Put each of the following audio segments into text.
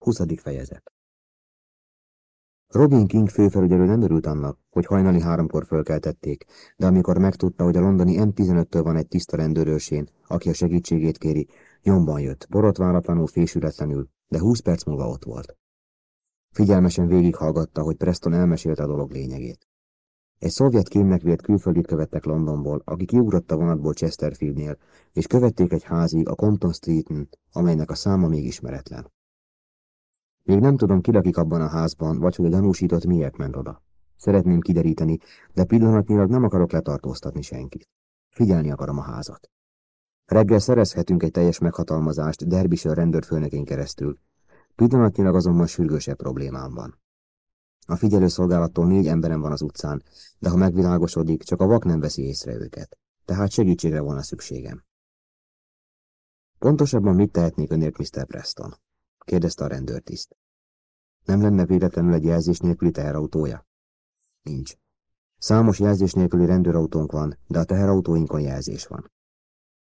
20. fejezet Robin King főfelügyelő nem örült annak, hogy hajnali háromkor fölkeltették, de amikor megtudta, hogy a londoni M15-től van egy tiszta rendőrőrsén, aki a segítségét kéri, nyomban jött, borotváratlanul, fésületlenül, de húsz perc múlva ott volt. Figyelmesen végighallgatta, hogy Preston elmesélte a dolog lényegét. Egy szovjet kémnek vélt külföldit követtek Londonból, aki kiugrott a vonatból Chesterfieldnél, és követték egy házig a Compton Streeten, amelynek a száma még ismeretlen. Még nem tudom, ki lakik abban a házban, vagy hogy a gyanúsított miért ment oda. Szeretném kideríteni, de pillanatnyilag nem akarok letartóztatni senkit. Figyelni akarom a házat. Reggel szerezhetünk egy teljes meghatalmazást Derbyshire rendőrfőnökén keresztül. Pillanatnyilag azonban sürgősebb problémám van. A figyelőszolgálattól négy emberem van az utcán, de ha megvilágosodik, csak a vak nem veszi észre őket. Tehát segítségre volna szükségem. Pontosabban mit tehetnék önért, Mr. Preston? kérdezte a rendőrtiszt. Nem lenne véletlenül egy jelzés nélküli teherautója? Nincs. Számos jelzés nélküli rendőrautónk van, de a teherautóinkon jelzés van.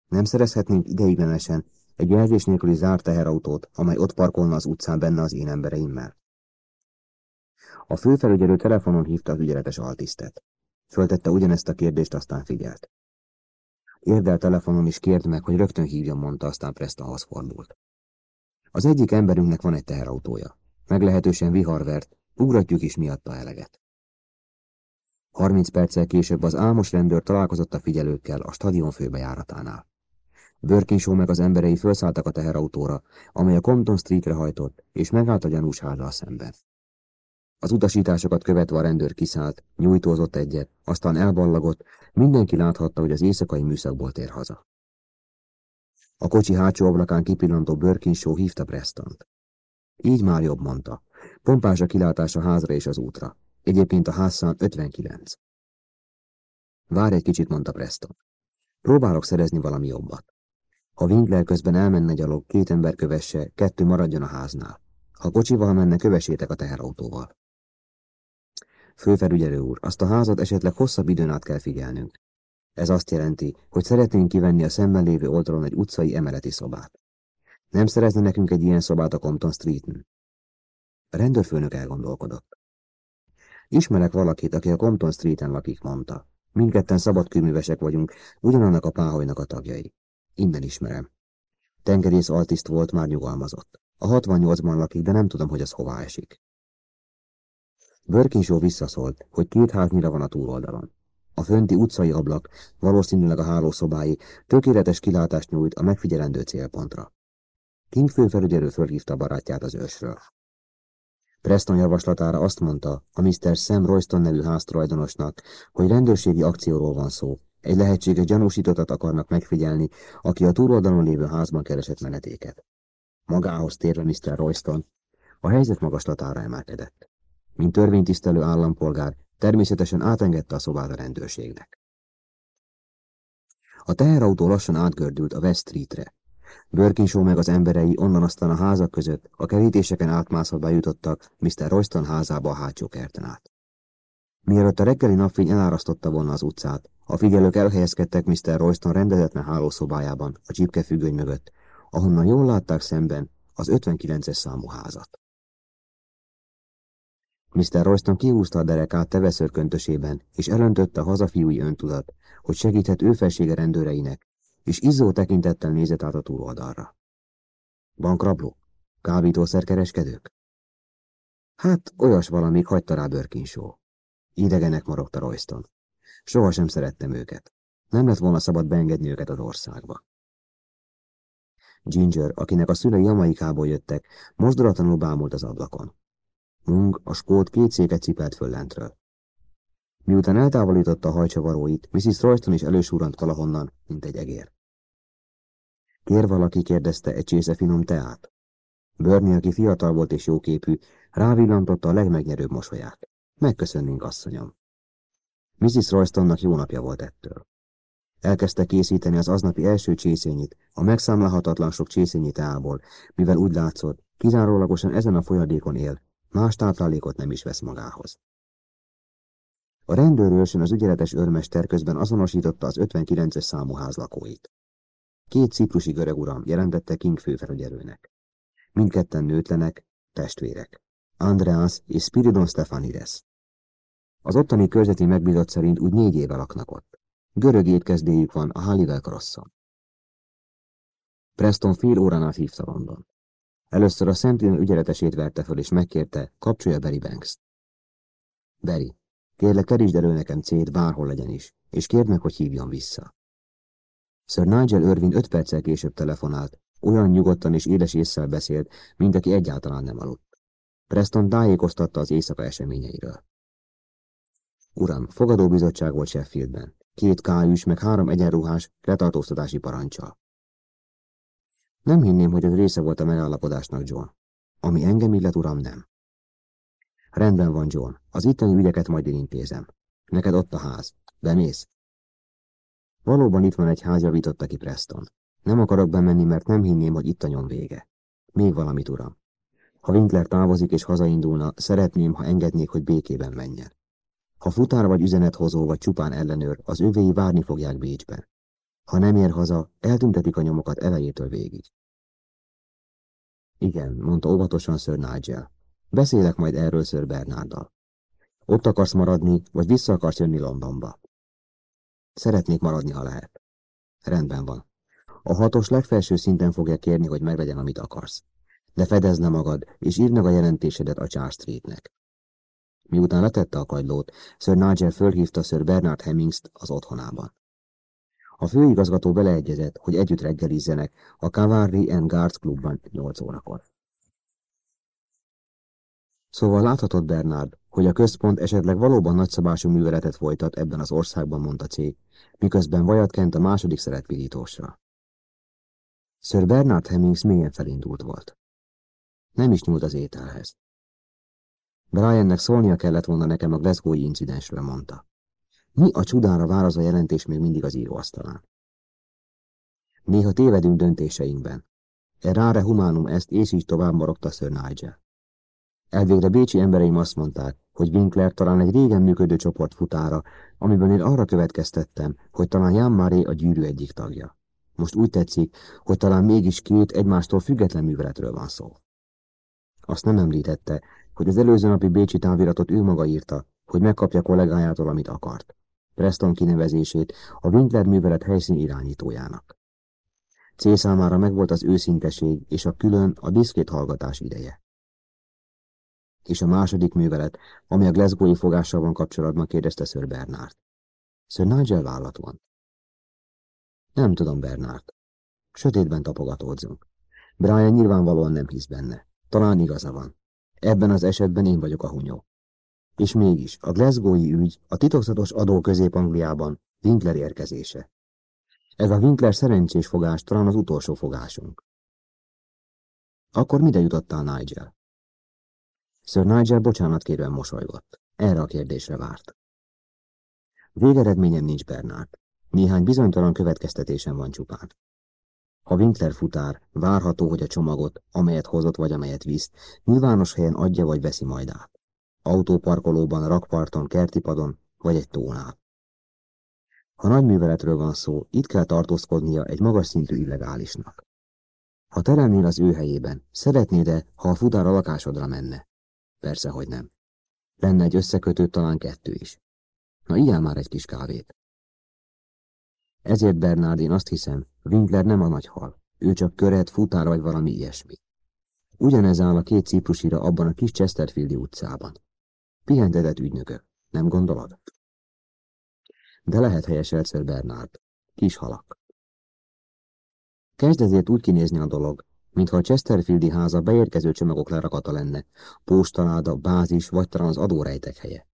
Nem szerezhetnénk ideiglenesen egy jelzés nélküli zárt teherautót, amely ott parkolna az utcán benne az én embereimmel? A főfelügyelő telefonon hívta az ügyeletes altisztet. Föltette ugyanezt a kérdést, aztán figyelt. Érdel telefonon is kért meg, hogy rögtön hívjam, mondta, aztán Prestonhoz fordult. Az egyik emberünknek van egy teherautója. Meglehetősen viharvert, ugratjuk is miatta eleget. Harminc perccel később az álmos rendőr találkozott a figyelőkkel a stadion főbejáratánál. Birkinshaw meg az emberei felszálltak a teherautóra, amely a Compton Streetre hajtott, és megállt a gyanús házzal szemben. Az utasításokat követve a rendőr kiszállt, nyújtózott egyet, aztán elballagott, mindenki láthatta, hogy az éjszakai műszakból tér haza. A kocsi hátsó ablakán kipillantó Birkinshaw hívta Prestont. Így már jobb, mondta. Pompás a kilátás a házra és az útra. Egyébként a házszám 59. Várj egy kicsit, mondta Preston. Próbálok szerezni valami jobbat. Ha Winkler közben elmenne gyalog, két ember kövesse, kettő maradjon a háznál. Ha kocsival menne, kövessétek a teherautóval. Főfelügyelő úr, azt a házat esetleg hosszabb időn át kell figyelnünk. Ez azt jelenti, hogy szeretnénk kivenni a szemben lévő oldalon egy utcai emeleti szobát. Nem szerezni nekünk egy ilyen szobát a Compton Streeten? A rendőrfőnök elgondolkodott. Ismerek valakit, aki a Compton Streeten lakik, mondta. Mindketten szabadkőművesek vagyunk, ugyanannak a páholynak a tagjai. Innen ismerem. Tengerész altiszt volt, már nyugalmazott. A 68-ban lakik, de nem tudom, hogy az hová esik. Börkinsó visszaszólt, hogy két háznyira van a túloldalon. A fönti utcai ablak, valószínűleg a hálószobái, tökéletes kilátást nyújt a megfigyelendő célpontra. King főfelügyelő fölhívta barátját az ősről. Preston javaslatára azt mondta a Mr. Sam Royston nevű háztulajdonosnak, hogy rendőrségi akcióról van szó. Egy lehetséges gyanúsítottat akarnak megfigyelni, aki a túloldalon lévő házban keresett menetéket. Magához térve Mr. Royston, a helyzet magaslatára emelkedett. Mint törvénytisztelő állampolgár, természetesen átengedte a szobát a rendőrségnek. A teherautó lassan átgördült a West Streetre. Birkinshaw meg az emberei onnan aztán a házak között a kerítéseken átmászva bejutottak Mr. Royston házába a hátsó kerten át. Mielőtt a reggeli napfény elárasztotta volna az utcát, a figyelők elhelyezkedtek Mr. Royston rendezetlen hálószobájában, a csipkefüggöny mögött, ahonnan jól látták szemben az 59-es számú házat. Mr. Royston kihúzta a derekát teveszörköntösében, és elöntötte hazafiúi öntudat, hogy segíthet ő felsége rendőreinek, és izzó tekintettel nézett át a túloldalra. Bankrabló? Kábítószerkereskedők? Hát, olyas valamik hagyta rá Birkinshaw. Idegenek marogta Royston. Soha sem szerettem őket. Nem lett volna szabad beengedni őket az országba. Ginger, akinek a szülei Jamaikából jöttek, mozdulatlanul bámult az ablakon. Mung a skót két széket cipelt föl lentről. Miután eltávolította a hajcsavaróit, Mrs. Royston is elősúrant valahonnan, mint egy egér. Kér valaki, kérdezte egy csésze finom teát. Börni, aki fiatal volt és jóképű, rávillantotta a legmegnyerőbb mosolyát. Megköszönnénk, asszonyom. Mrs. Roystonnak jó napja volt ettől. Elkezdte készíteni az aznapi első csészényit, a megszámlálhatatlan sok csészényi teából, mivel úgy látszott, kizárólagosan ezen a folyadékon él, más táplálékot nem is vesz magához. A rendőrőrsön az ügyeletes őrmester közben azonosította az 59-es számú ház lakóit. Két ciprusi görög uram jelentette King főfelügyelőnek. Mindketten nőtlenek, testvérek. Andreas és Spiridon Stefanides. Az ottani körzeti megbízott szerint úgy négy éve laknak ott. Görög étkezdéjük van a Halliwell Crosson. Preston fél órán át hívta London. Először a Sentinel ügyeletesét verte föl, és megkérte, kapcsolja Barry Banks-t. Barry, kérlek, kerítsd elő nekem cét, bárhol legyen is, és kérd meg, hogy hívjon vissza. Sir Nigel Irvin öt perccel később telefonált, olyan nyugodtan és éles észsel beszélt, mint aki egyáltalán nem aludt. Preston tájékoztatta az éjszaka eseményeiről. Uram, fogadóbizottság volt Sheffieldben. Két kájűs, meg három egyenruhás letartóztatási parancsal. Nem hinném, hogy ez része volt a megállapodásnak, John. Ami engem illet, uram, nem. Rendben van, John. Az itteni ügyeket majd én intézem. Neked ott a ház. Bemész? Valóban itt van egy ház, javította ki Preston. Nem akarok bemenni, mert nem hinném, hogy itt a nyom vége. Még valamit, uram. Ha Winkler távozik és hazaindulna, szeretném, ha engednék, hogy békében menjen. Ha futár vagy üzenethozó vagy csupán ellenőr, az övéi várni fogják Bécsben. Ha nem ér haza, eltüntetik a nyomokat elejétől végig. Igen, mondta óvatosan Sir Nigel. Beszélek majd erről Sir Bernárdal. Ott akarsz maradni, vagy vissza akarsz jönni Londonba? Szeretnék maradni, ha lehet. Rendben van. A hatos legfelső szinten fogja kérni, hogy meglegyen, amit akarsz. De fedezd le magad, és írd meg a jelentésedet a Charles Streetnek. Miután letette a kagylót, Sir Nigel fölhívta Sir Bernard Hemmingst az otthonában. A főigazgató beleegyezett, hogy együtt reggelizzenek a Cavalry and Guards klubban 8 órakor. Szóval láthatod, Bernard, hogy a központ esetleg valóban nagyszabású műveletet folytat ebben az országban, mondta C, miközben vajat kent a második szeretpirítósra. Sir Bernard Hemmings mélyen felindult volt. Nem is nyúlt az ételhez. Briannek szólnia kellett volna nekem a Glasgow-i incidensről, mondta. Mi a csudára vár az a jelentés még mindig az íróasztalán? Néha tévedünk döntéseinkben. E rare humánum ezt, és így tovább morogta Sir Nigel. Elvégre bécsi embereim azt mondták, hogy Winkler talán egy régen működő csoport futára, amiben én arra következtettem, hogy talán Jan Maré a gyűrű egyik tagja. Most úgy tetszik, hogy talán mégis két egymástól független műveletről van szó. Azt nem említette, hogy az előző napi bécsi táviratot ő maga írta, hogy megkapja kollégájától, amit akart. Preston kinevezését a Winkler művelet helyszín irányítójának. C számára megvolt az őszinteség és a külön, a diszkét hallgatás ideje. És a második művelet, ami a Glasgow-i fogással van kapcsolatban, kérdezte Sir Bernard. Sir Nigel vállat van. Nem tudom, Bernard. Sötétben tapogatódzunk. Brian nyilvánvalóan nem hisz benne. Talán igaza van. Ebben az esetben én vagyok a hunyó. És mégis, a Glasgow-i ügy, a titokzatos adó Közép-Angliában Winkler érkezése. Ez a Winkler szerencsés fogás talán az utolsó fogásunk. Akkor mire jutottál, Nigel? Sir Nigel bocsánat kérően mosolygott. Erre a kérdésre várt. Végeredményem nincs, Bernard. Néhány bizonytalan következtetésem van csupán. Ha Winkler futár, várható, hogy a csomagot, amelyet hozott vagy amelyet visz, nyilvános helyen adja vagy veszi majd át. Autóparkolóban, rakparton, kertipadon vagy egy tónál. Ha nagy műveletről van szó, itt kell tartózkodnia egy magas szintű illegálisnak. Ha teremnél az ő helyében, szeretnéd-e, ha a futár a lakásodra menne? Persze, hogy nem. Lenne egy összekötő, talán kettő is. Na, ilyen már egy kis kávét. Ezért, Bernard, én azt hiszem, Winkler nem a nagy hal. Ő csak köret, futár vagy valami ilyesmi. Ugyanez áll a két ciprusira abban a kis Chesterfieldi utcában. Pihentetett ügynökök, nem gondolod? De lehet helyes Sir Bernard. Kis halak. Kezd ezért úgy kinézni a dolog, mintha a Chesterfieldi háza beérkező csomagok lerakata lenne, póstaláda, bázis vagy talán az adórejtek helye.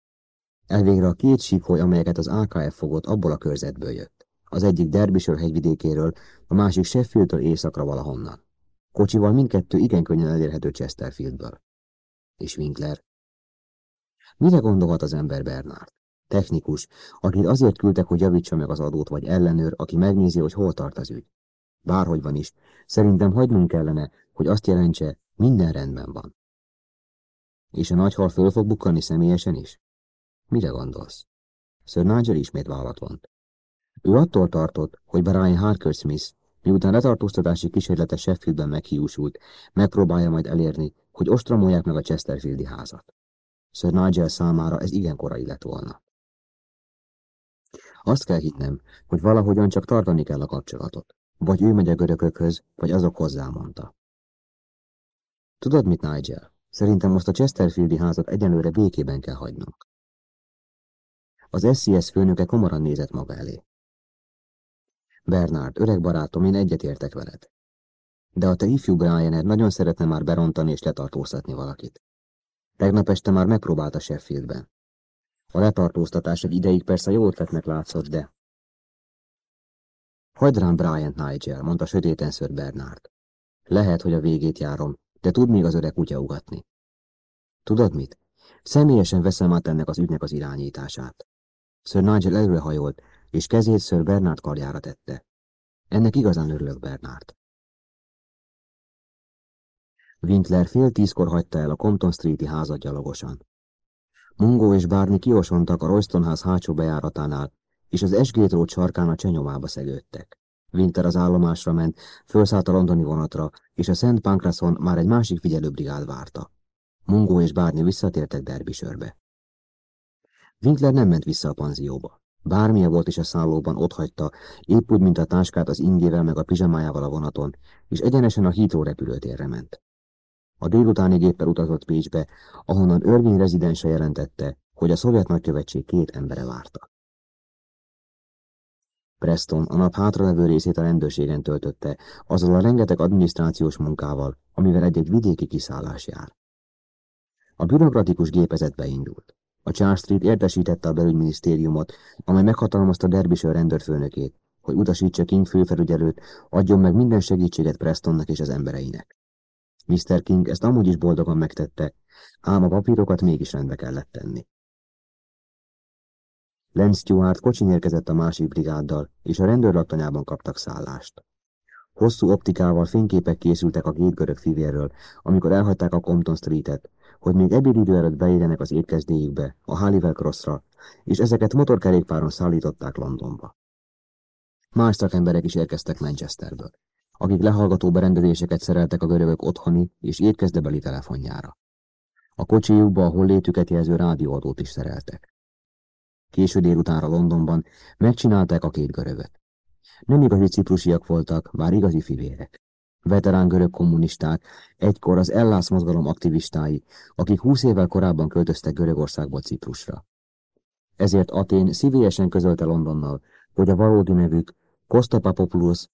Elvégre a két síkholy, amelyeket az AKF fogott, abból a körzetből jött. Az egyik Derbyshire hegyvidékéről, a másik Sheffieldtől északra valahonnan. Kocsival mindkettő igen könnyen elérhető Chesterfieldből. És Winkler. Mire gondolhat az ember Bernard? Technikus, akit azért küldtek, hogy javítsa meg az adót, vagy ellenőr, aki megnézi, hogy hol tart az ügy. Bárhogy van is, szerintem hagynunk kellene, hogy azt jelentse, minden rendben van. És a nagyhal föl fog bukkani személyesen is? Mire gondolsz? Sir Nigel ismét vállat vont. Ő attól tartott, hogy Brian Harker Smith miután letartóztatási kísérlete Sheffieldben meghiúsult, megpróbálja majd elérni, hogy ostromolják meg a Chesterfieldi házat. Sir Nigel számára ez igen korai lett volna. Azt kell hitnem, hogy valahogyan csak tartani kell a kapcsolatot. Vagy ő megy a görökökhöz, vagy azok hozzá mondta. Tudod mit, Nigel? Szerintem most a Chesterfieldi házat egyenlőre békében kell hagynunk. Az SCS főnöke komoran nézett maga elé. Bernard, öreg barátom, én egyetértek veled. De a te ifjú Brianer nagyon szeretne már berontani és letartóztatni valakit. Tegnap este már megpróbálta Sheffieldben. A letartóztatás egy ideig persze jó ötletnek látszott, de... Hagyd rám Brian Nigel, mondta sötéten ször Bernard. Lehet, hogy a végét járom, de tud még az öreg kutya ugatni. Tudod mit? Személyesen veszem át ennek az ügynek az irányítását. Sir Nigel előrehajolt, és kezét Sir Bernard karjára tette. Ennek igazán örülök, Bernard. Winkler fél tízkor hagyta el a Compton Street-i házat gyalogosan. Mungo és Bárni kiosontak a Royston ház hátsó bejáratánál, és az Esgate Road sarkán a csenyomába szegődtek. Winter az állomásra ment, felszállt a londoni vonatra, és a Szent Pancrason már egy másik figyelőbrigád várta. Mungo és Bárni visszatértek Derbisörbe. Winkler nem ment vissza a panzióba. Bármilyen volt is a szállóban, otthagyta, épp úgy, mint a táskát az ingével meg a pizsamájával a vonaton, és egyenesen a Heathrow repülőtérre ment. A délutáni géppel utazott Pécsbe, ahonnan Irving rezidense jelentette, hogy a szovjet nagykövetség két embere várta. Preston a nap hátralevő részét a rendőrségen töltötte, azzal a rengeteg adminisztrációs munkával, amivel egy-egy vidéki kiszállás jár. A bürokratikus gépezet beindult. A Charles Street értesítette a belügyminisztériumot, amely meghatalmazta Derbyshire rendőrfőnökét, hogy utasítsa King főfelügyelőt, adjon meg minden segítséget Prestonnak és az embereinek. Mr. King ezt amúgy is boldogan megtette, ám a papírokat mégis rendbe kellett tenni. Len Stewart kocsin érkezett a másik brigáddal, és a rendőrlaktanyában kaptak szállást. Hosszú optikával fényképek készültek a gétgörög fivérről, amikor elhagyták a Compton Street-et, hogy még ebédidő előtt beérjenek az étkezdéjükbe, a Halliwell Crossra, és ezeket motorkerékpáron szállították Londonba. Más szakemberek is érkeztek Manchesterből, akik lehallgató berendezéseket szereltek a görögök otthoni és étkezdebeli telefonjára. A kocsijukba a hollétüket jelző rádióadót is szereltek. Késő délutánra Londonban megcsinálták a két görögöt. Nem igazi ciprusiak voltak, bár igazi fivérek veterán görög kommunisták, egykor az Ellász mozgalom aktivistái, akik húsz évvel korábban költöztek Görögországból Ciprusra. Ezért Atén szívélyesen közölte Londonnal, hogy a valódi nevük Costa Papopoulos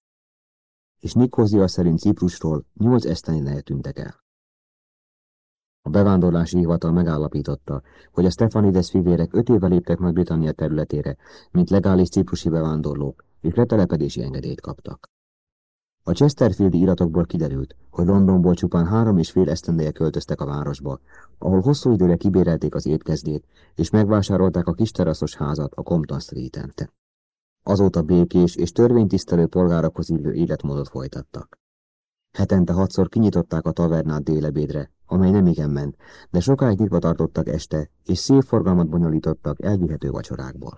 és Nikozia szerint Ciprusról nyolc esztenineje tűntek el. A bevándorlási hivatal megállapította, hogy a Stefanides fivérek öt éve léptek Nagy-Britannia területére, mint legális ciprusi bevándorlók, és letelepedési engedélyt kaptak. A Chesterfieldi iratokból kiderült, hogy Londonból csupán három és fél esztendeje költöztek a városba, ahol hosszú időre kibérelték az étkezdét, és megvásárolták a kis teraszos házat a Compton Street-en. Azóta békés és törvénytisztelő polgárokhoz illő életmódot folytattak. Hetente hatszor kinyitották a tavernát délebédre, amely nem igen ment, de sokáig nyitva tartottak este, és szép forgalmat bonyolítottak elvihető vacsorákból.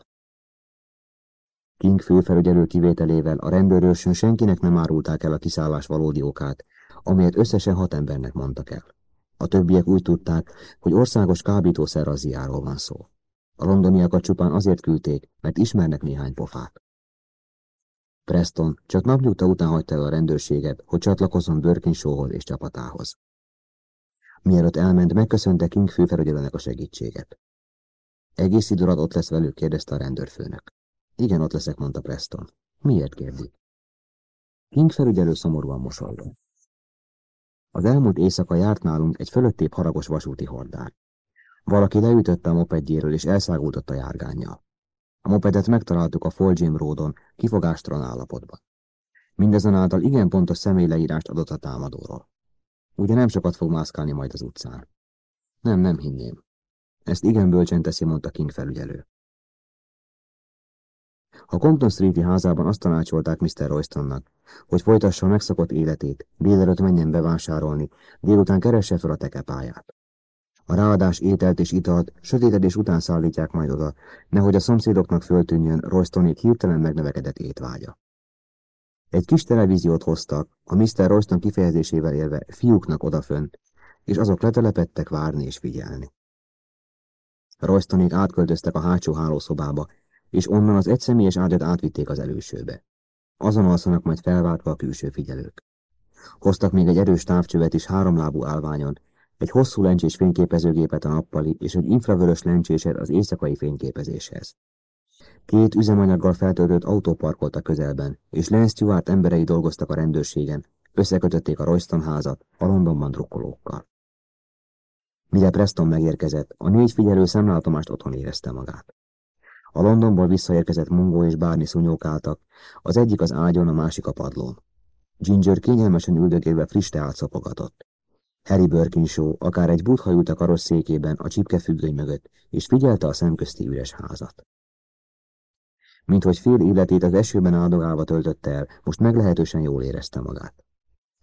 King főfelügyelő kivételével a rendőrőrsön senkinek nem árulták el a kiszállás valódi okát, amelyet összesen hat embernek mondtak el. A többiek úgy tudták, hogy országos kábítószerrazziáról van szó. A londoniakat csupán azért küldték, mert ismernek néhány pofát. Preston csak napnyugta után hagyta el a rendőrséget, hogy csatlakozzon Birkinshawhoz és csapatához. Mielőtt elment, megköszönte King főfelügyelőnek a segítséget. Egész idő ott lesz velük, kérdezte a rendőrfőnök. Igen, ott leszek, mondta Preston. Miért kérdi? King felügyelő szomorúan mosolygott. Az elmúlt éjszaka járt nálunk egy fölöttép haragos vasúti hordár. Valaki leütötte a mopedjéről és elszágultott a járgányjal. A mopedet megtaláltuk a Folgym Roadon, kifogástalan állapotban. Mindezonáltal igen pontos személyleírást adott a támadóról. Ugye nem sokat fog mászkálni majd az utcán. Nem, nem hinném. Ezt igen bölcsen teszi, mondta King felügyelő. A Compton Street-i házában azt tanácsolták Mr. Roystonnak, hogy folytassa a megszokott életét, délelőtt menjen bevásárolni, délután keresse fel a tekepáját. A ráadás ételt és italt sötétedés után szállítják majd oda, nehogy a szomszédoknak föltűnjön Roystonék hirtelen megnevekedett étvágya. Egy kis televíziót hoztak, a Mr. Royston kifejezésével élve fiúknak odafönt, és azok letelepettek várni és figyelni. Roystonék átköltöztek a hátsó hálószobába, és onnan az egyszemélyes ágyat átvitték az elősőbe. Azon alszanak majd felváltva a külső figyelők. Hoztak még egy erős távcsövet is háromlábú állványon, egy hosszú lencsés fényképezőgépet a nappali és egy infravörös lencséset az éjszakai fényképezéshez. Két üzemanyaggal feltöltött autó parkolt a közelben, és Lance Stewart emberei dolgoztak a rendőrségen, összekötötték a Royston házat a Londonban drukkolókkal. Mire Preston megérkezett, a négy figyelő szemlátomást otthon érezte magát. A Londonból visszaérkezett Mungó és Bárni szunyókáltak, az egyik az ágyon, a másik a padlón. Ginger kényelmesen üldögélve friss teát szopogatott. Harry Birkinshaw akár egy butha ült a karosszékében a csipkefüggöny mögött, és figyelte a szemközti üres házat. Mint hogy fél életét az esőben áldogálva töltötte el, most meglehetősen jól érezte magát.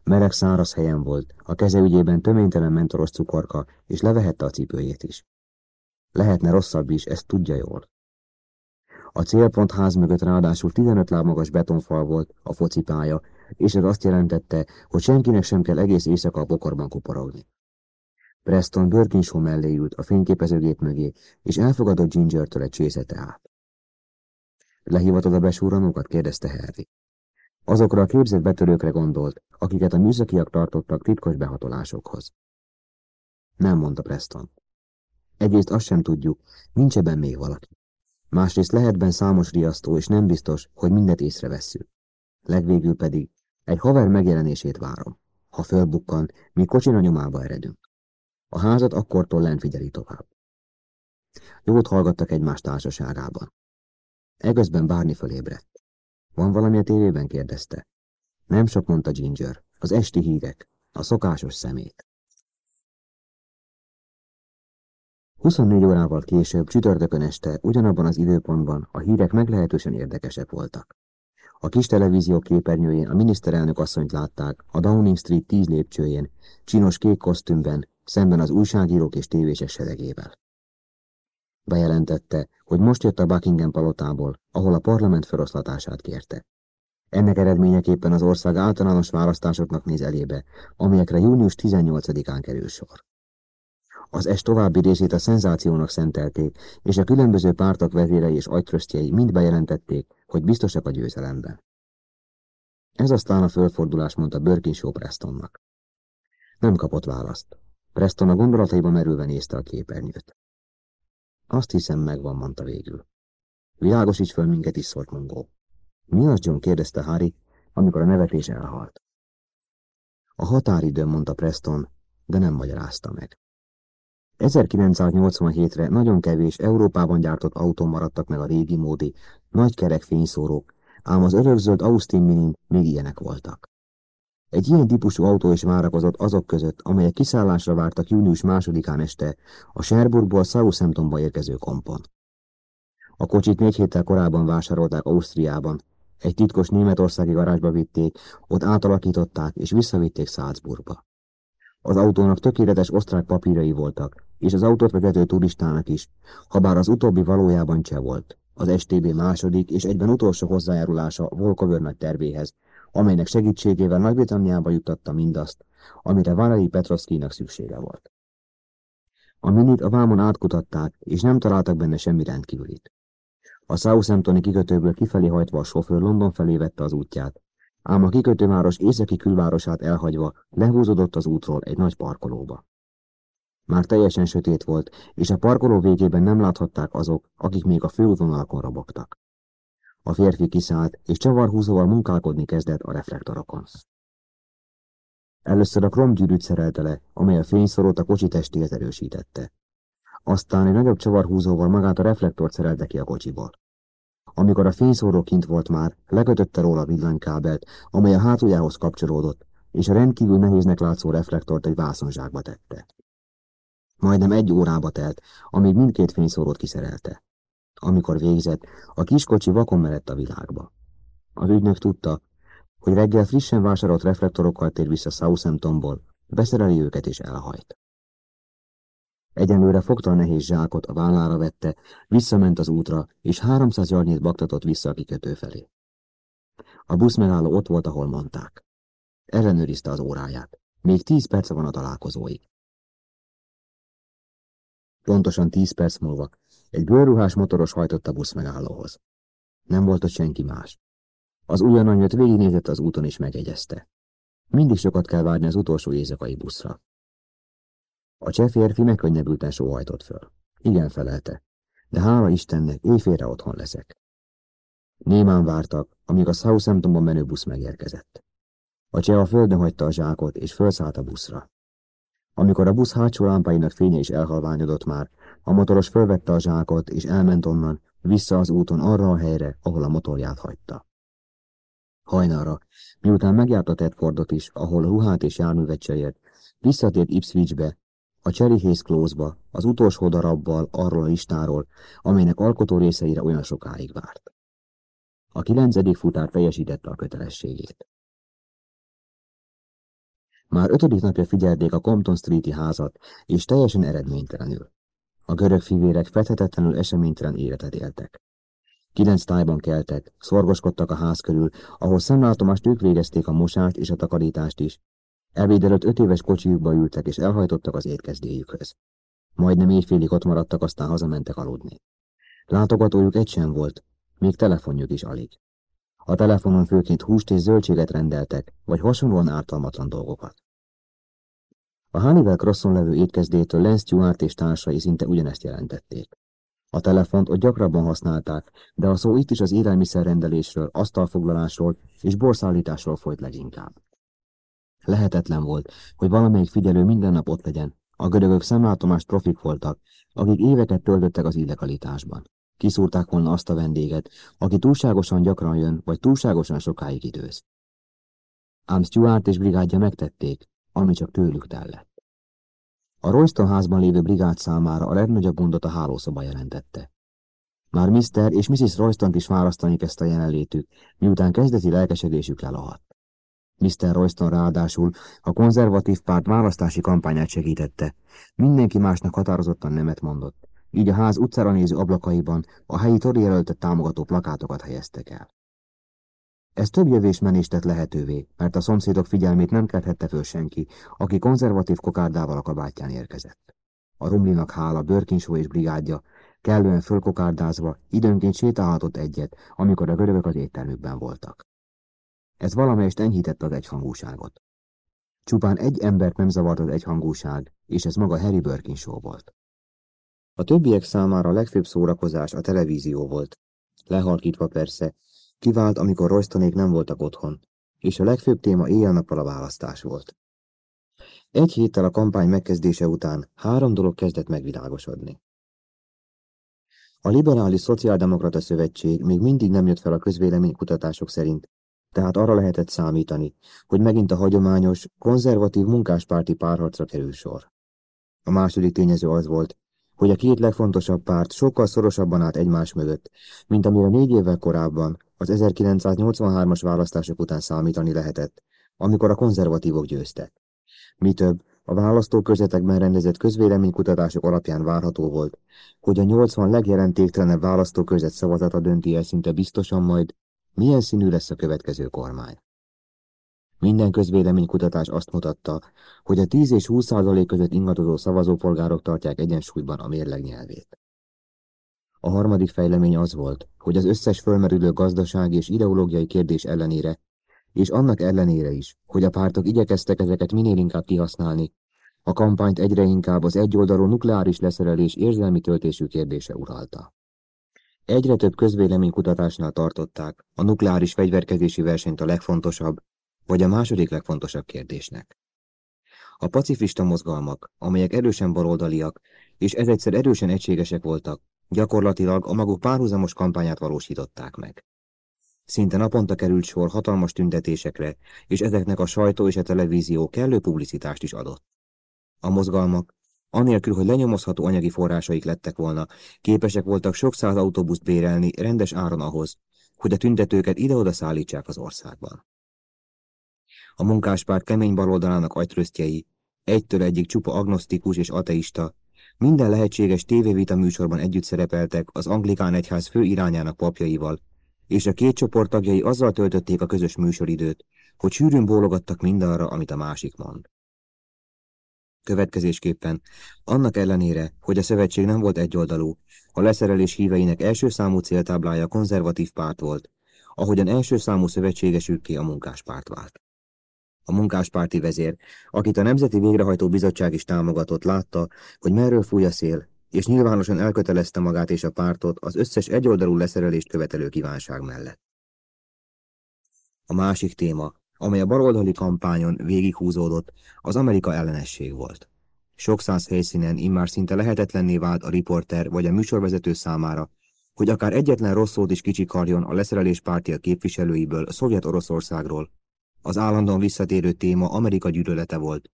Meleg száraz helyen volt, a keze ügyében töménytelen mentoros cukorka, és levehette a cipőjét is. Lehetne rosszabb is, ezt tudja jól. A célpont ház mögött ráadásul 15 láb magas betonfal volt, a focipálya, és ez azt jelentette, hogy senkinek sem kell egész éjszaka a bokorban kuporogni. Preston Birkinshaw mellé ült a fényképezőgép mögé, és elfogadott Gingertől egy csészete át. Lehivatod a besúranókat? kérdezte Harry. Azokra a képzett betörőkre gondolt, akiket a műszakiak tartottak titkos behatolásokhoz. Nem, mondta Preston. Egyrészt azt sem tudjuk, nincs ebben még valaki. Másrészt lehetben számos riasztó, és nem biztos, hogy mindet észrevesszük. Legvégül pedig egy haver megjelenését várom. Ha fölbukkan, mi kocsina nyomába eredünk. A házat akkortól lent figyeli tovább. Jót hallgattak egymás társaságában. Egözben Bárni fölébredt. Van valami a tévében? kérdezte. Nem sok, mondta Ginger. Az esti hírek. A szokásos szemét. 24 órával később, csütörtökön este, ugyanabban az időpontban a hírek meglehetősen érdekesek voltak. A kis televízió képernyőjén a miniszterelnök asszonyt látták, a Downing Street 10 lépcsőjén, csinos kék kosztümben, szemben az újságírók és tévések seregével. Bejelentette, hogy most jött a Buckingham palotából, ahol a parlament feloszlatását kérte. Ennek eredményeképpen az ország általános választásoknak néz elébe, amelyekre június 18-án kerül sor. Az est további részét a szenzációnak szentelték, és a különböző pártok vezérei és agytrösztjei mind bejelentették, hogy biztosak a győzelemben. Ez aztán a fölfordulás, mondta Birkinshaw Prestonnak. Nem kapott választ. Preston a gondolataiba merülve nézte a képernyőt. Azt hiszem megvan, mondta végül. Világosíts föl minket is, szólt Mungó. Mi az, John? kérdezte Harry, amikor a nevetés elhalt. A határidőn, mondta Preston, de nem magyarázta meg. 1987-re nagyon kevés Európában gyártott autó maradtak meg a régi módi, nagy kerek fényszórók, ám az örökzöld Austin Minin még ilyenek voltak. Egy ilyen típusú autó is várakozott azok között, amelyek kiszállásra vártak június másodikán este a Sherbrookeból Southamptonba érkező kompon. A kocsit négy héttel korábban vásárolták Ausztriában, egy titkos németországi garázsba vitték, ott átalakították és visszavitték Salzburgba. Az autónak tökéletes osztrák papírai voltak, és az autót vezető turistának is, ha bár az utóbbi valójában cseh volt. Az STB második és egyben utolsó hozzájárulása Volkover nagy tervéhez, amelynek segítségével Nagy-Britanniába juttatta mindazt, amire Varai Petrovszkinak szüksége volt. A minit a vámon átkutatták, és nem találtak benne semmi rendkívülit. A Southamptoni kikötőből kifelé hajtva a sofőr London felé vette az útját, ám a kikötőváros északi külvárosát elhagyva lehúzódott az útról egy nagy parkolóba. Már teljesen sötét volt, és a parkoló végében nem láthatták azok, akik még a főútvonalakon robogtak. A férfi kiszállt, és csavarhúzóval munkálkodni kezdett a reflektorokon. Először a kromgyűrűt szerelte le, amely a fényszorót a kocsi testéhez erősítette. Aztán egy nagyobb csavarhúzóval magát a reflektort szerelte ki a kocsiból. Amikor a fényszóró kint volt már, lekötötte róla a villanykábelt, amely a hátuljához kapcsolódott, és a rendkívül nehéznek látszó reflektort egy vászonzsákba tette. Majdnem egy órába telt, amíg mindkét fényszórót kiszerelte. Amikor végzett, a kiskocsi vakon merett a világba. Az ügynök tudta, hogy reggel frissen vásárolt reflektorokkal tér vissza Southamptonból, beszereli őket és elhajt. Egyenlőre fogta a nehéz zsákot, a vállára vette, visszament az útra, és 300 jarnyét baktatott vissza a kikötő felé. A busz megálló ott volt, ahol mondták. Ellenőrizte az óráját. Még tíz perc van a találkozóig. Pontosan tíz perc múlva egy bőrruhás motoros hajtott a busz megállóhoz. Nem volt ott senki más. Az jött végignézett az úton és megegyezte. Mindig sokat kell várni az utolsó éjszakai buszra. A cseh férfi megkönnyebbülten sóhajtott föl. Igen, felelte, de hála Istennek, éjfélre otthon leszek. Némán vártak, amíg a Southamptonban menő busz megérkezett. A cseh a földön hagyta a zsákot, és felszállt a buszra. Amikor a busz hátsó lámpáinak fénye is elhalványodott már, a motoros fölvette a zsákot, és elment onnan, vissza az úton arra a helyre, ahol a motorját hagyta. Hajnalra, miután megjárta Tedfordot is, ahol ruhát és járművet cserélt, visszatért Ipswichbe, a Cherry Haze Close-ba, az utolsó darabbal arról a listáról, amelynek alkotó részeire olyan sokáig várt. A kilencedik futár teljesítette a kötelességét. Már ötödik napja figyelték a Compton Street-i házat, és teljesen eredménytelenül. A görög fivérek fethetetlenül eseménytelen életet éltek. Kilenc tájban keltek, szorgoskodtak a ház körül, ahol szemlátomást ők végezték a mosást és a takarítást is. Ebéd előtt öt éves kocsiukba ültek, és elhajtottak az étkezdéjükhöz. Majdnem éjfélig ott maradtak, aztán hazamentek aludni. Látogatójuk egy sem volt, még telefonjuk is alig. A telefonon főként húst és zöldséget rendeltek, vagy hasonlóan ártalmatlan dolgokat. A Hannibal Crosson levő étkezdétől Lance Stewart és társai szinte ugyanezt jelentették. A telefont ott gyakrabban használták, de a szó itt is az élelmiszerrendelésről, asztalfoglalásról és borszállításról folyt leginkább. Lehetetlen volt, hogy valamelyik figyelő minden nap ott legyen. A görögök szemlátomás profik voltak, akik éveket töltöttek az illegalitásban. Kiszúrták volna azt a vendéget, aki túlságosan gyakran jön, vagy túlságosan sokáig időz. Ám Stuart és brigádja megtették, ami csak tőlük tellett. A Royston házban lévő brigád számára a legnagyobb gondot a hálószoba jelentette. Már Mr. és Mrs. royston is választani kezdte a jelenlétük, miután kezdeti lelkesedésük lelahadt. Mr. Royston ráadásul a konzervatív párt választási kampányát segítette. Mindenki másnak határozottan nemet mondott, így a ház utcára néző ablakaiban a helyi tori jelöltet támogató plakátokat helyeztek el. Ez több jövésmenést tett lehetővé, mert a szomszédok figyelmét nem kelthette föl senki, aki konzervatív kokárdával a kabátján érkezett. A Rumlinak hála Börkinsó és brigádja, kellően fölkokárdázva, időnként sétálhatott egyet, amikor a görögök az éttermükben voltak. Ez valamelyest enyhítette az egyhangúságot. Csupán egy embert nem zavart az egyhangúság, és ez maga Harry Birkinshaw volt. A többiek számára a legfőbb szórakozás a televízió volt, lehalkítva persze, kivált, amikor Roystonék nem voltak otthon, és a legfőbb téma éjjel-nappal a választás volt. Egy héttel a kampány megkezdése után három dolog kezdett megvilágosodni. A Liberális Szociáldemokrata Szövetség még mindig nem jött fel a közvéleménykutatások szerint, tehát arra lehetett számítani, hogy megint a hagyományos, konzervatív munkáspárti párharcra kerül sor. A második tényező az volt, hogy a két legfontosabb párt sokkal szorosabban állt egymás mögött, mint amire négy évvel korábban, az 1983-as választások után számítani lehetett, amikor a konzervatívok győztek. Mi több, a választókörzetekben rendezett közvéleménykutatások alapján várható volt, hogy a 80 legjelentéktelenebb választókörzet szavazata dönti el szinte biztosan majd, milyen színű lesz a következő kormány. Minden közvéleménykutatás azt mutatta, hogy a 10 és 20 százalék között ingadozó szavazópolgárok tartják egyensúlyban a mérleg nyelvét. A harmadik fejlemény az volt, hogy az összes fölmerülő gazdasági és ideológiai kérdés ellenére, és annak ellenére is, hogy a pártok igyekeztek ezeket minél inkább kihasználni, a kampányt egyre inkább az egyoldalú nukleáris leszerelés érzelmi töltésű kérdése uralta. Egyre több közvéleménykutatásnál tartották a nukleáris fegyverkezési versenyt a legfontosabb, vagy a második legfontosabb kérdésnek. A pacifista mozgalmak, amelyek erősen baloldaliak, és egyszer erősen egységesek voltak, gyakorlatilag a maguk párhuzamos kampányát valósították meg. Szinte naponta került sor hatalmas tüntetésekre, és ezeknek a sajtó és a televízió kellő publicitást is adott. A mozgalmak, anélkül, hogy lenyomozható anyagi forrásaik lettek volna, képesek voltak sok száz autóbuszt bérelni rendes áron ahhoz, hogy a tüntetőket ide-oda szállítsák az országban. A munkáspárt kemény baloldalának agytröztjei, egytől egyik csupa agnosztikus és ateista, minden lehetséges tévévita műsorban együtt szerepeltek az anglikán egyház fő irányának papjaival, és a két csoport tagjai azzal töltötték a közös műsoridőt, hogy sűrűn bólogattak mindarra, amit a másik mond. Következésképpen, annak ellenére, hogy a szövetség nem volt egyoldalú, a leszerelés híveinek első számú céltáblája konzervatív párt volt, ahogyan első számú szövetségesükké a munkáspárt vált. A munkáspárti vezér, akit a Nemzeti Végrehajtó Bizottság is támogatott, látta, hogy merről fúj a szél, és nyilvánosan elkötelezte magát és a pártot az összes egyoldalú leszerelést követelő kívánság mellett. A másik téma, amely a baloldali kampányon végighúzódott, az Amerika ellenesség volt. Sok száz helyszínen immár szinte lehetetlenné vált a riporter vagy a műsorvezető számára, hogy akár egyetlen rossz szót is kicsikarjon a leszerelés pártia képviselőiből Szovjet-Oroszországról. Az állandóan visszatérő téma Amerika gyűlölete volt,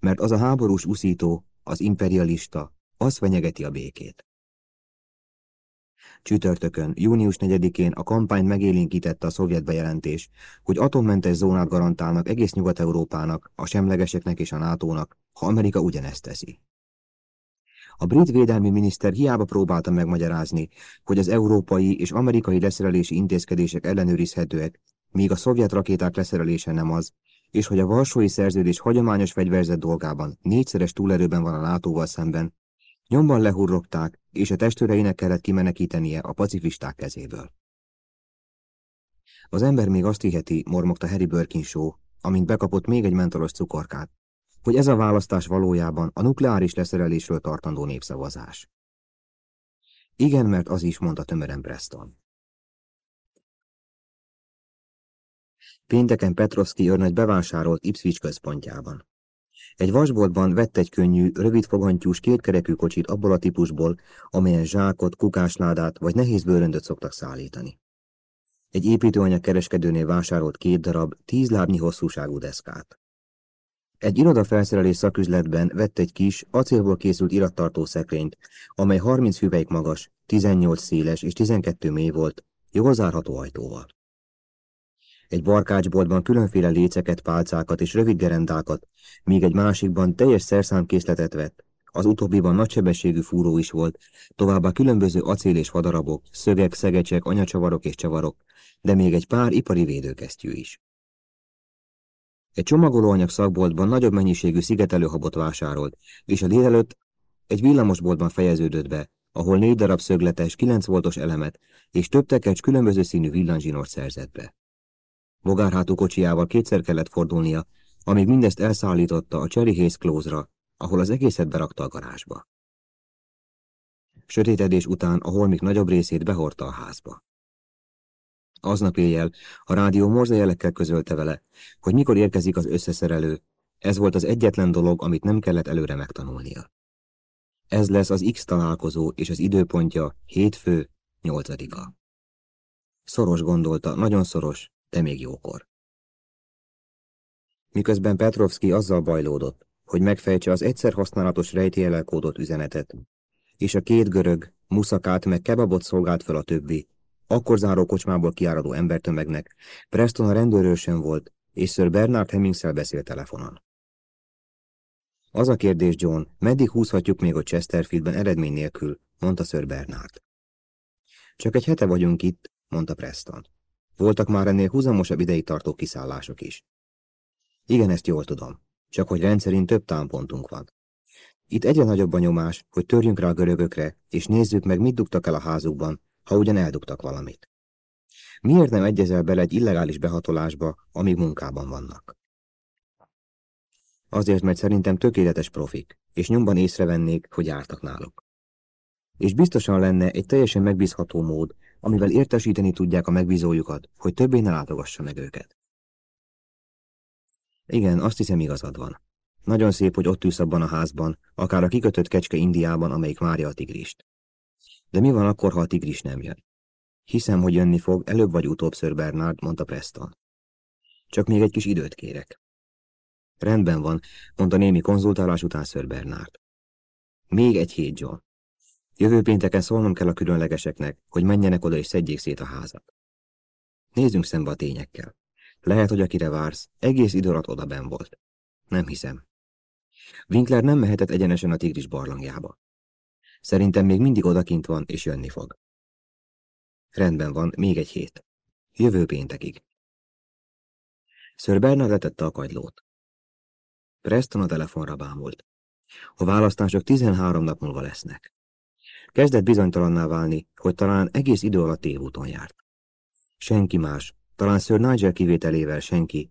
mert az a háborús uszító, az imperialista, az fenyegeti a békét. Csütörtökön, június 4-én a kampányt megélénkítette a szovjet bejelentés, hogy atommentes zónát garantálnak egész Nyugat-Európának, a semlegeseknek és a NATO-nak, ha Amerika ugyanezt teszi. A brit védelmi miniszter hiába próbálta megmagyarázni, hogy az európai és amerikai leszerelési intézkedések ellenőrizhetőek, míg a szovjet rakéták leszerelése nem az, és hogy a Varsói Szerződés hagyományos fegyverzet dolgában négyszeres túlerőben van a NATO-val szemben, nyomban lehurrogták, és a testőreinek kellett kimenekítenie a pacifisták kezéből. Az ember még azt hiheti, mormogta Harry Birkinshaw, amint bekapott még egy mentolos cukorkát, hogy ez a választás valójában a nukleáris leszerelésről tartandó népszavazás. Igen, mert az is, mondta tömören Preston. Pénteken Petrovski őrnagy bevásárolt Ipswich központjában. Egy vasboltban vett egy könnyű, rövid fogantyús kétkerekű kocsit abból a típusból, amelyen zsákot, kukásládát vagy nehéz bőröndöt szoktak szállítani. Egy építőanyag kereskedőnél vásárolt két darab, tíz lábnyi hosszúságú deszkát. Egy irodafelszerelés szaküzletben vett egy kis, acélból készült irattartó szekrényt, amely 30 hüvelyk magas, 18 széles és 12 mély volt, jól zárható ajtóval. Egy barkácsboltban különféle léceket, pálcákat és rövid gerendákat, míg egy másikban teljes szerszámkészletet vett. Az utóbbiban nagysebességű fúró is volt, továbbá különböző acél és vadarabok, szögek, szegecsek, anyacsavarok és csavarok, de még egy pár ipari védőkesztyű is. Egy csomagolóanyag szakboltban nagyobb mennyiségű szigetelőhabot vásárolt, és a délelőtt egy villamosboltban fejeződött be, ahol négy darab szögletes, 9 voltos elemet és több tekercs különböző színű villanzsinort szerzett be. Bogárhátú kocsijával kétszer kellett fordulnia, amíg mindezt elszállította a Cherry Hayes ahol az egészet berakta a garázsba. Sötétedés után a holmik nagyobb részét behordta a házba. Aznap éjjel a rádió morzejelekkel közölte vele, hogy mikor érkezik az összeszerelő, ez volt az egyetlen dolog, amit nem kellett előre megtanulnia. Ez lesz az X találkozó, és az időpontja hétfő, nyolcadika. Szoros gondolta, nagyon szoros, de még jókor. Miközben Petrovski azzal bajlódott, hogy megfejtse az egyszer használatos rejtélyelelkódott üzenetet, és a két görög, muszakát meg kebabot szolgált fel a többi, akkor záró kocsmából kiáradó embertömegnek, Preston a rendőről volt, és Sir Bernard Hemmingszel beszélt telefonon. Az a kérdés, John, meddig húzhatjuk még a Chesterfieldben eredmény nélkül, mondta Sir Bernard. Csak egy hete vagyunk itt, mondta Preston. Voltak már ennél húzamosabb ideig tartó kiszállások is. Igen, ezt jól tudom, csak hogy rendszerint több támpontunk van. Itt egyre nagyobb a nyomás, hogy törjünk rá a görögökre, és nézzük meg, mit dugtak el a házukban, ha ugyan eldugtak valamit. Miért nem egyezel bele egy illegális behatolásba, amíg munkában vannak? Azért, mert szerintem tökéletes profik, és nyomban észrevennék, hogy jártak náluk. És biztosan lenne egy teljesen megbízható mód, amivel értesíteni tudják a megbízójukat, hogy többé ne látogassa meg őket. Igen, azt hiszem igazad van. Nagyon szép, hogy ott ülsz abban a házban, akár a kikötött kecske Indiában, amelyik várja a tigrist. De mi van akkor, ha a tigris nem jön? Hiszem, hogy jönni fog, előbb vagy utóbb, Sir Bernard, mondta Preston. Csak még egy kis időt kérek. Rendben van, mondta némi konzultálás után Sir Bernard. Még egy hét, John. Jövő pénteken szólnom kell a különlegeseknek, hogy menjenek oda és szedjék szét a házat. Nézzünk szembe a tényekkel. Lehet, hogy akire vársz, egész idő alatt oda ben volt. Nem hiszem. Winkler nem mehetett egyenesen a tigris barlangjába. Szerintem még mindig odakint van, és jönni fog. Rendben van, még egy hét. Jövő péntekig. Sir Bernard letette a kagylót. Preston a telefonra bámult. A választások 13 nap múlva lesznek. Kezdett bizonytalanná válni, hogy talán egész idő alatt tévúton járt. Senki más, talán Sir Nigel kivételével senki,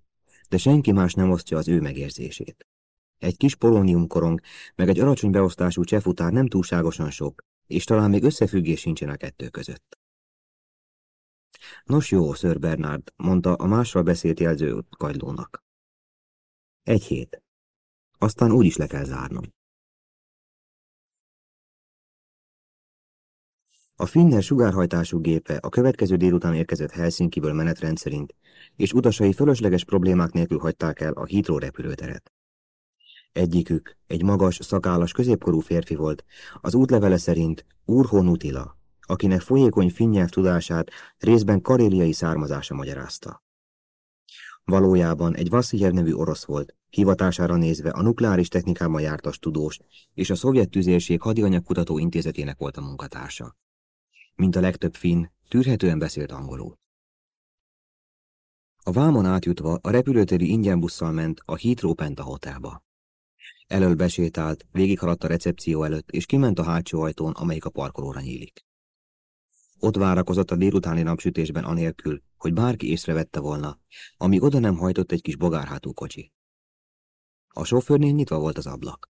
de senki más nem osztja az ő megérzését. Egy kis polóniumkorong, meg egy alacsony beosztású csefutár nem túlságosan sok, és talán még összefüggés sincsen a kettő között. Nos jó, Sir Bernard, mondta a másról beszélt jelző kagylónak. Egy hét. Aztán úgy is le kell zárnom. A Finner sugárhajtású gépe a következő délután érkezett Helsinkiből menetrend szerint, és utasai fölösleges problémák nélkül hagyták el a Heathrow repülőteret. Egyikük, egy magas, szakállas, középkorú férfi volt, az útlevele szerint Urho Nutila, akinek folyékony finnyelv tudását részben karéliai származása magyarázta. Valójában egy Vassziljev nevű orosz volt, hivatására nézve a nukleáris technikában jártas tudós, és a szovjet tüzérség hadianyagkutató intézetének volt a munkatársa. Mint a legtöbb finn, tűrhetően beszélt angolul. A vámon átjutva a repülőtéri ingyenbusszal ment a Heathrow Penta hotelba. Elől besétált, végighaladt a recepció előtt, és kiment a hátsó ajtón, amelyik a parkolóra nyílik. Ott várakozott a délutáni napsütésben anélkül, hogy bárki észrevette volna, ami oda nem hajtott egy kis bogárhátú kocsi. A sofőrnél nyitva volt az ablak.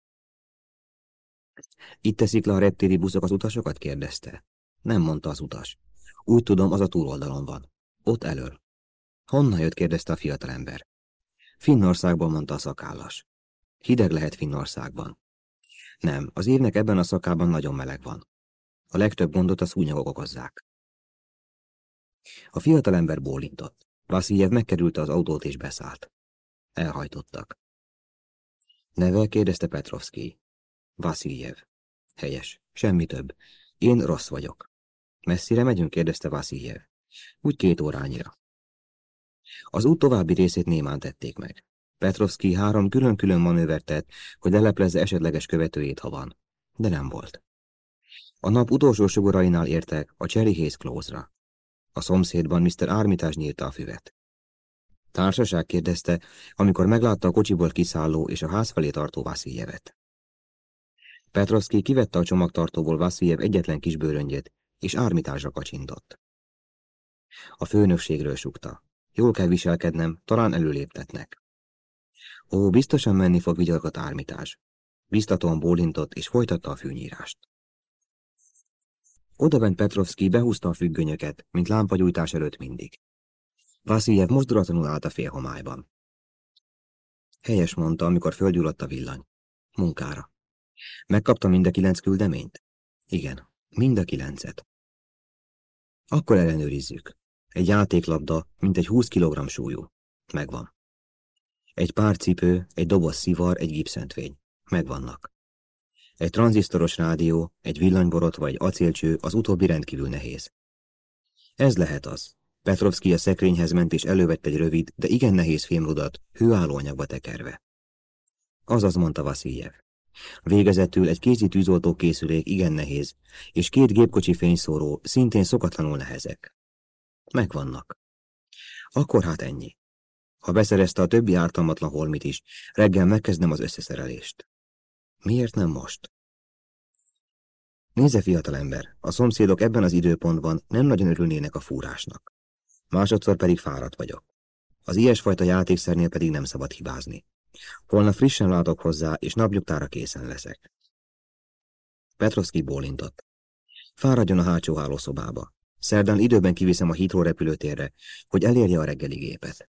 Itt teszik le a reptéri buszok az utasokat? kérdezte. Nem mondta az utas. Úgy tudom, az a túloldalon van. Ott elől. Honnan jött? kérdezte a fiatalember. Finnországban, mondta a szakállas. Hideg lehet Finnországban. Nem, az évnek ebben a szakában nagyon meleg van. A legtöbb gondot a szúnyagok okozzák. A fiatalember bólintott. Vasiljev megkerülte az autót és beszállt. Elhajtottak. Neve kérdezte Petrovski. Vasiljev. Helyes. Semmi több. Én rossz vagyok. Messzire megyünk? kérdezte Vasiljev. Úgy két órányira. Az út további részét némán tették meg. Petrovski három külön-külön manővert tett, hogy leleplezze esetleges követőjét, ha van. De nem volt. A nap utolsó sugorainál értek a Cherry Hayes Close-ra. A szomszédban Mr. Armitage nyílta a füvet. Társaság kérdezte, amikor meglátta a kocsiból kiszálló és a ház felé tartó Vasiljevet. Petrovski kivette a csomagtartóból Vasiljev egyetlen kis bőröngyét, és Armitázsra kacsintott. A főnökségről sukta. Jól kell viselkednem, talán előléptetnek. Ó, biztosan menni fog vigyalkat Ármitás. Biztatóan bólintott, és folytatta a fűnyírást. Odabent Petrovski behúzta a függönyöket, mint lámpagyújtás előtt mindig. Vasiljev mozdulatlanul állt a félhomályban. Helyes mondta, amikor földgyulladt a villany. Munkára. Megkapta mind a kilenc küldeményt? Igen, mind a kilencet. Akkor ellenőrizzük. Egy játéklabda, mint egy 20 kg súlyú. Megvan. Egy pár cipő, egy doboz szivar, egy gipszentvény. Megvannak. Egy tranzisztoros rádió, egy villanyborot vagy acélcső az utóbbi rendkívül nehéz. Ez lehet az. Petrovski a szekrényhez ment és elővett egy rövid, de igen nehéz fémrudat, hőállóanyagba tekerve. Azaz mondta Vasiljev. Végezetül egy kézi tűzoltó igen nehéz, és két gépkocsi fényszóró szintén szokatlanul nehezek. Megvannak. Akkor hát ennyi. Ha beszerezte a többi ártalmatlan holmit is, reggel megkezdem az összeszerelést. Miért nem most? Nézze, fiatalember, a szomszédok ebben az időpontban nem nagyon örülnének a fúrásnak. Másodszor pedig fáradt vagyok. Az ilyesfajta játékszernél pedig nem szabad hibázni. Holnap frissen látok hozzá, és napnyugtára készen leszek. Petrovski bólintott. Fáradjon a hátsó hálószobába. Szerdán időben kiviszem a Heathrow repülőtérre, hogy elérje a reggeli gépet.